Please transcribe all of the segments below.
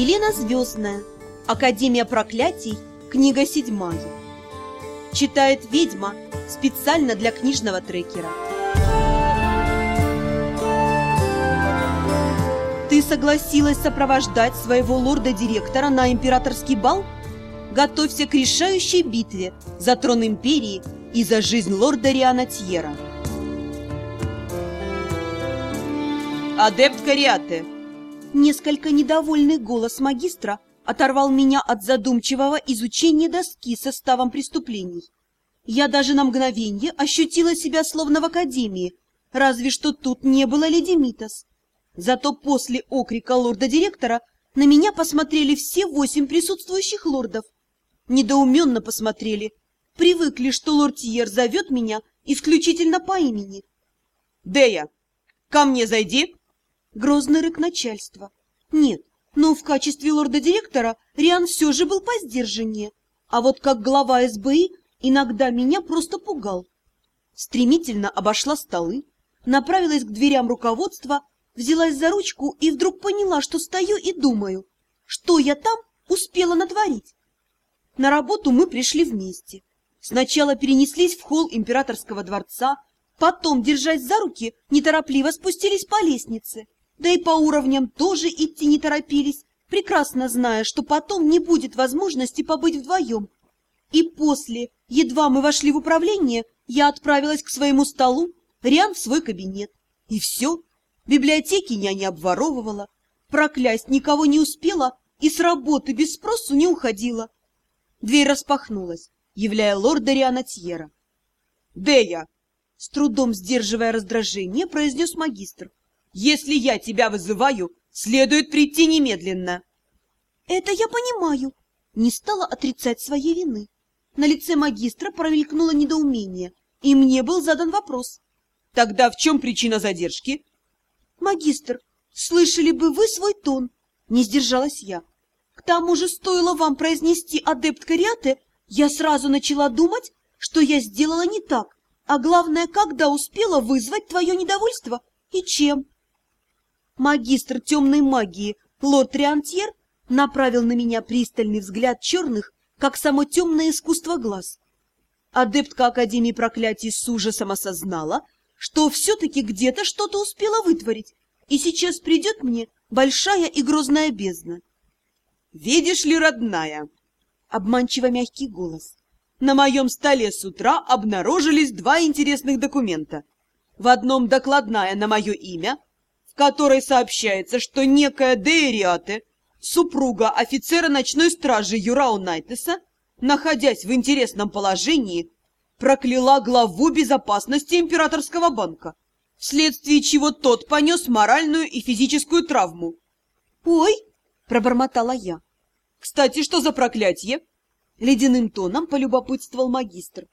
Елена Звездная. Академия проклятий. Книга седьмая. Читает ведьма специально для книжного трекера. Ты согласилась сопровождать своего лорда-директора на императорский бал? Готовься к решающей битве за трон империи и за жизнь лорда Риана Тьера. Адепт Кариаты, Несколько недовольный голос магистра оторвал меня от задумчивого изучения доски составом преступлений. Я даже на мгновение ощутила себя словно в академии, разве что тут не было леди Митас. Зато после окрика лорда-директора на меня посмотрели все восемь присутствующих лордов. Недоуменно посмотрели, привыкли, что лорд Тьер зовет меня исключительно по имени. «Дея, ко мне зайди!» Грозный рык начальства. Нет, но в качестве лорда-директора Риан все же был поздержаннее. А вот как глава СБИ иногда меня просто пугал. Стремительно обошла столы, направилась к дверям руководства, взялась за ручку и вдруг поняла, что стою и думаю, что я там успела натворить. На работу мы пришли вместе. Сначала перенеслись в холл императорского дворца, потом, держась за руки, неторопливо спустились по лестнице да и по уровням тоже идти не торопились, прекрасно зная, что потом не будет возможности побыть вдвоем. И после, едва мы вошли в управление, я отправилась к своему столу, Риан в свой кабинет. И все, библиотеки я не обворовывала, проклясть никого не успела и с работы без спросу не уходила. Дверь распахнулась, являя лорда Риана Тьера. «Дея!» — с трудом сдерживая раздражение, произнес магистр. Если я тебя вызываю, следует прийти немедленно. Это я понимаю. Не стала отрицать своей вины. На лице магистра промелькнуло недоумение, и мне был задан вопрос. Тогда в чем причина задержки? Магистр, слышали бы вы свой тон? Не сдержалась я. К тому же стоило вам произнести адепт Кариаты, я сразу начала думать, что я сделала не так, а главное, когда успела вызвать твое недовольство и чем магистр темной магии лорд Риантьер направил на меня пристальный взгляд черных, как само темное искусство глаз. Адептка Академии проклятий с ужасом осознала, что все-таки где-то что-то успела вытворить, и сейчас придет мне большая и грозная бездна. «Видишь ли, родная?» — обманчиво мягкий голос. «На моем столе с утра обнаружились два интересных документа. В одном докладная на мое имя — которой сообщается, что некая Дейриате, супруга офицера ночной стражи Юрау Найтеса, находясь в интересном положении, прокляла главу безопасности императорского банка, вследствие чего тот понес моральную и физическую травму. «Ой!» – пробормотала я. «Кстати, что за проклятие?» – ледяным тоном полюбопытствовал магистр.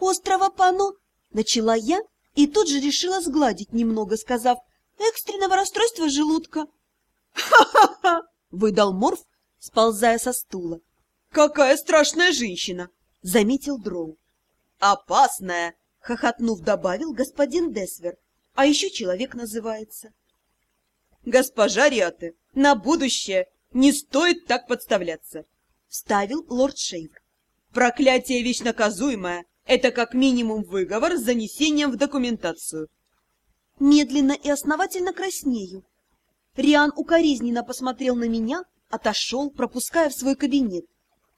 «Острова Пано!» – начала я и тут же решила сгладить немного, сказав – экстренного расстройства желудка. «Ха-ха-ха!» — выдал Морф, сползая со стула. «Какая страшная женщина!» — заметил Дроу. «Опасная!» — хохотнув, добавил господин Десвер. «А еще человек называется». «Госпожа Риаты, на будущее не стоит так подставляться!» — вставил лорд Шейвр. «Проклятие вещь наказуемое — это как минимум выговор с занесением в документацию медленно и основательно краснею. Риан укоризненно посмотрел на меня, отошел, пропуская в свой кабинет.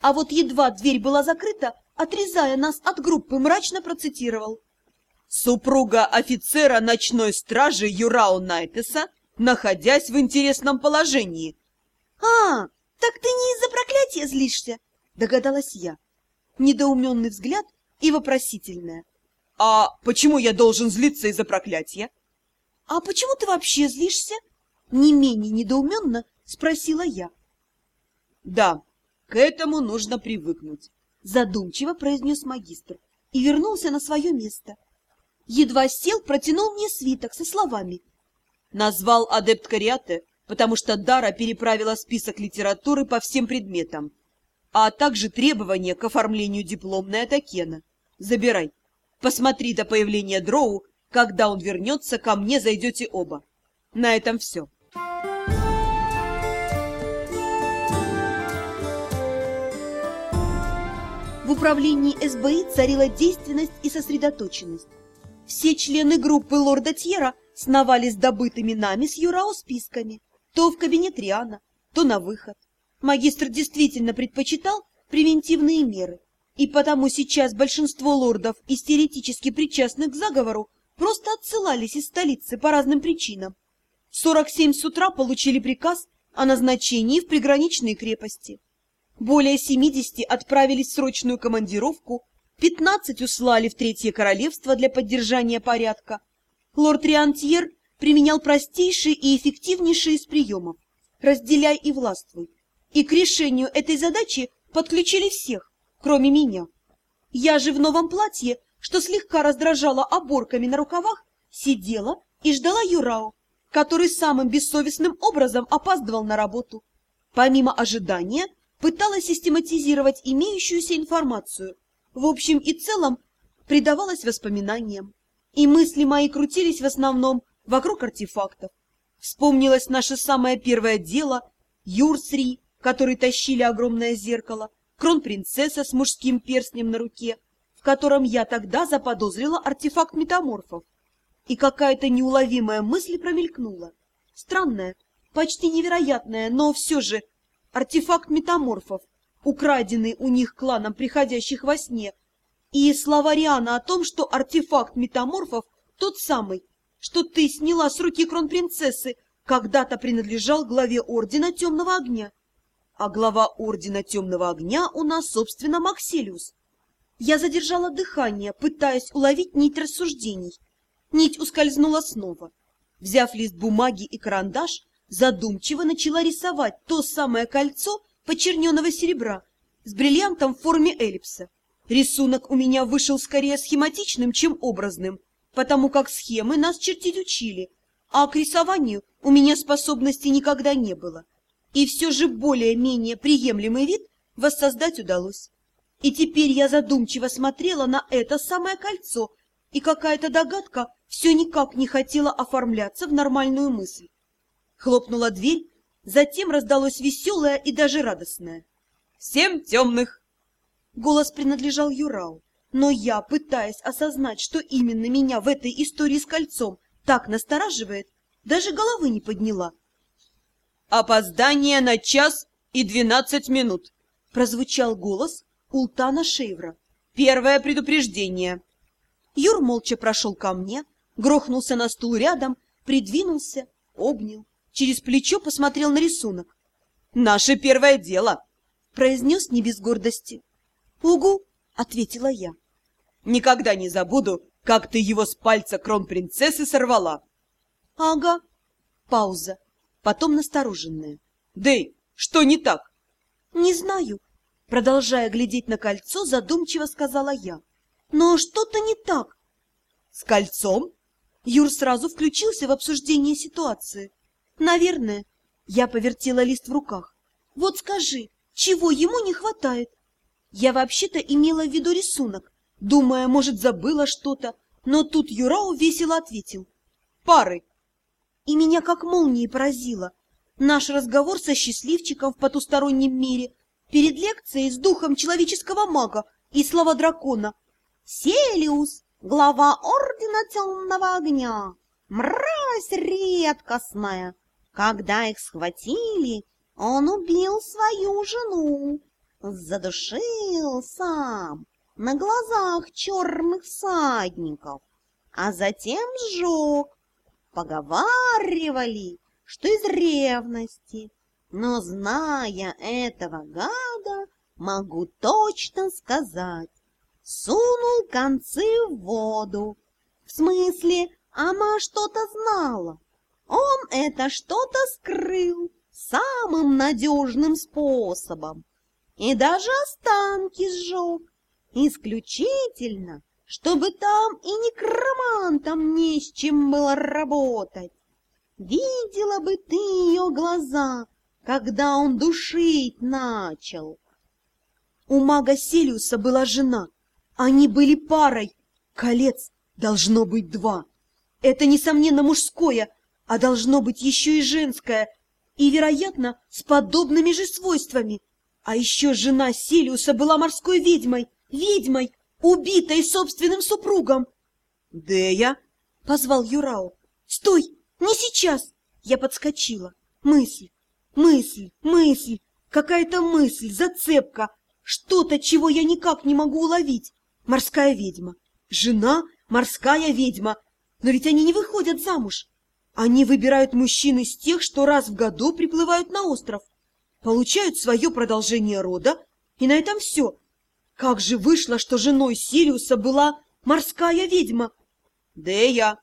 А вот едва дверь была закрыта, отрезая нас от группы, мрачно процитировал. «Супруга офицера ночной стражи Юрау Найтеса, находясь в интересном положении». «А, так ты не из-за проклятия злишься?» — догадалась я. Недоуменный взгляд и вопросительное. «А почему я должен злиться из-за проклятия?» «А почему ты вообще злишься?» Не менее недоуменно спросила я. «Да, к этому нужно привыкнуть», задумчиво произнес магистр и вернулся на свое место. Едва сел, протянул мне свиток со словами. Назвал адепт Кариаты, потому что Дара переправила список литературы по всем предметам, а также требования к оформлению дипломной Атакена. Забирай. Посмотри до появления Дроу когда он вернется, ко мне зайдете оба. На этом все. В управлении СБИ царила действенность и сосредоточенность. Все члены группы лорда Тьера сновали с добытыми нами с Юрао списками, то в кабинет Риана, то на выход. Магистр действительно предпочитал превентивные меры, и потому сейчас большинство лордов из причастных к заговору просто отсылались из столицы по разным причинам. 47 с утра получили приказ о назначении в приграничные крепости. Более 70 отправились в срочную командировку, 15 услали в Третье Королевство для поддержания порядка. Лорд Риантьер применял простейший и эффективнейший из приемов «разделяй и властвуй», и к решению этой задачи подключили всех, кроме меня. Я же в новом платье, что слегка раздражало оборками на рукавах, сидела и ждала Юрао, который самым бессовестным образом опаздывал на работу. Помимо ожидания, пыталась систематизировать имеющуюся информацию. В общем и целом, предавалась воспоминаниям. И мысли мои крутились в основном вокруг артефактов. Вспомнилось наше самое первое дело, Юрсри, который тащили огромное зеркало, кронпринцесса с мужским перстнем на руке, котором я тогда заподозрила артефакт метаморфов и какая-то неуловимая мысль промелькнула. Странная, почти невероятная, но все же артефакт метаморфов, украденный у них кланом приходящих во сне, и слова Риана о том, что артефакт метаморфов тот самый, что ты сняла с руки кронпринцессы, когда-то принадлежал главе Ордена Темного Огня. А глава Ордена Темного Огня у нас, собственно, Максилиус. Я задержала дыхание, пытаясь уловить нить рассуждений, Нить ускользнула снова. Взяв лист бумаги и карандаш, задумчиво начала рисовать то самое кольцо почерненного серебра с бриллиантом в форме эллипса. Рисунок у меня вышел скорее схематичным, чем образным, потому как схемы нас чертить учили, а к рисованию у меня способности никогда не было. И все же более-менее приемлемый вид воссоздать удалось. И теперь я задумчиво смотрела на это самое кольцо, и какая-то догадка все никак не хотела оформляться в нормальную мысль. Хлопнула дверь, затем раздалось веселое и даже радостное. «Всем темных!» Голос принадлежал Юрау, но я, пытаясь осознать, что именно меня в этой истории с кольцом так настораживает, даже головы не подняла. «Опоздание на час и двенадцать минут!» прозвучал голос Ултана Шейвра. «Первое предупреждение!» Юр молча прошел ко мне, грохнулся на стул рядом, придвинулся, обнял, через плечо посмотрел на рисунок. «Наше первое дело!» — произнес не без гордости. «Угу!» — ответила я. «Никогда не забуду, как ты его с пальца кронпринцессы сорвала!» «Ага!» Пауза, потом настороженная. «Дэй, что не так?» «Не знаю!» Продолжая глядеть на кольцо, задумчиво сказала я. «Но что-то не так!» «С кольцом?» Юр сразу включился в обсуждение ситуации. «Наверное». Я повертела лист в руках. «Вот скажи, чего ему не хватает?» Я вообще-то имела в виду рисунок, думая, может, забыла что-то, но тут Юрау весело ответил. «Пары!» И меня как молнией поразило. Наш разговор со счастливчиком в потустороннем мире перед лекцией с духом человеческого мага и слова дракона. «Селиус!» глава Ордена Темного Огня, мразь редкостная. Когда их схватили, он убил свою жену, задушил сам на глазах черных всадников, а затем сжег. Поговаривали, что из ревности, но, зная этого гада, могу точно сказать, сунул концы в воду. В смысле, она что-то знала. Он это что-то скрыл самым надежным способом и даже останки сжег. Исключительно, чтобы там и некромантам не с чем было работать. Видела бы ты ее глаза, когда он душить начал. У мага Силиуса была жена — они были парой. Колец должно быть два. Это, несомненно, мужское, а должно быть еще и женское, и, вероятно, с подобными же свойствами. А еще жена Силиуса была морской ведьмой, ведьмой, убитой собственным супругом. Дея? — позвал Юрао. «Стой! Не сейчас!» Я подскочила. Мысль, мысль, мысль, какая-то мысль, зацепка, что-то, чего я никак не могу уловить. Морская ведьма. Жена морская ведьма. Но ведь они не выходят замуж. Они выбирают мужчин из тех, что раз в году приплывают на остров. Получают свое продолжение рода, и на этом все. Как же вышло, что женой Сириуса была морская ведьма? Дея!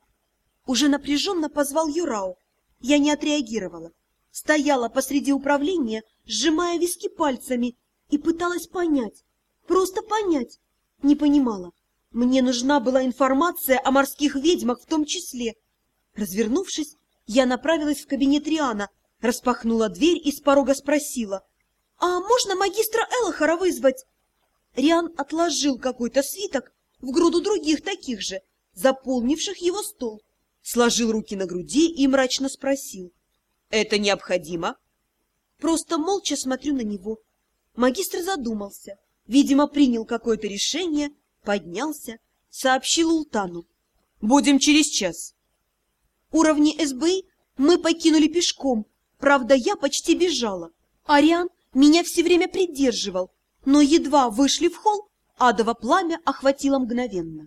Уже напряженно позвал Юрау. Я не отреагировала. Стояла посреди управления, сжимая виски пальцами, и пыталась понять. Просто понять. Не понимала. Мне нужна была информация о морских ведьмах в том числе. Развернувшись, я направилась в кабинет Риана, распахнула дверь и с порога спросила. «А можно магистра Элохора вызвать?» Риан отложил какой-то свиток в груду других таких же, заполнивших его стол сложил руки на груди и мрачно спросил. — Это необходимо? Просто молча смотрю на него. Магистр задумался, видимо, принял какое-то решение, поднялся, сообщил Ултану. — Будем через час. Уровни СБИ мы покинули пешком, правда, я почти бежала. Ариан меня все время придерживал, но едва вышли в холл, адово пламя охватило мгновенно.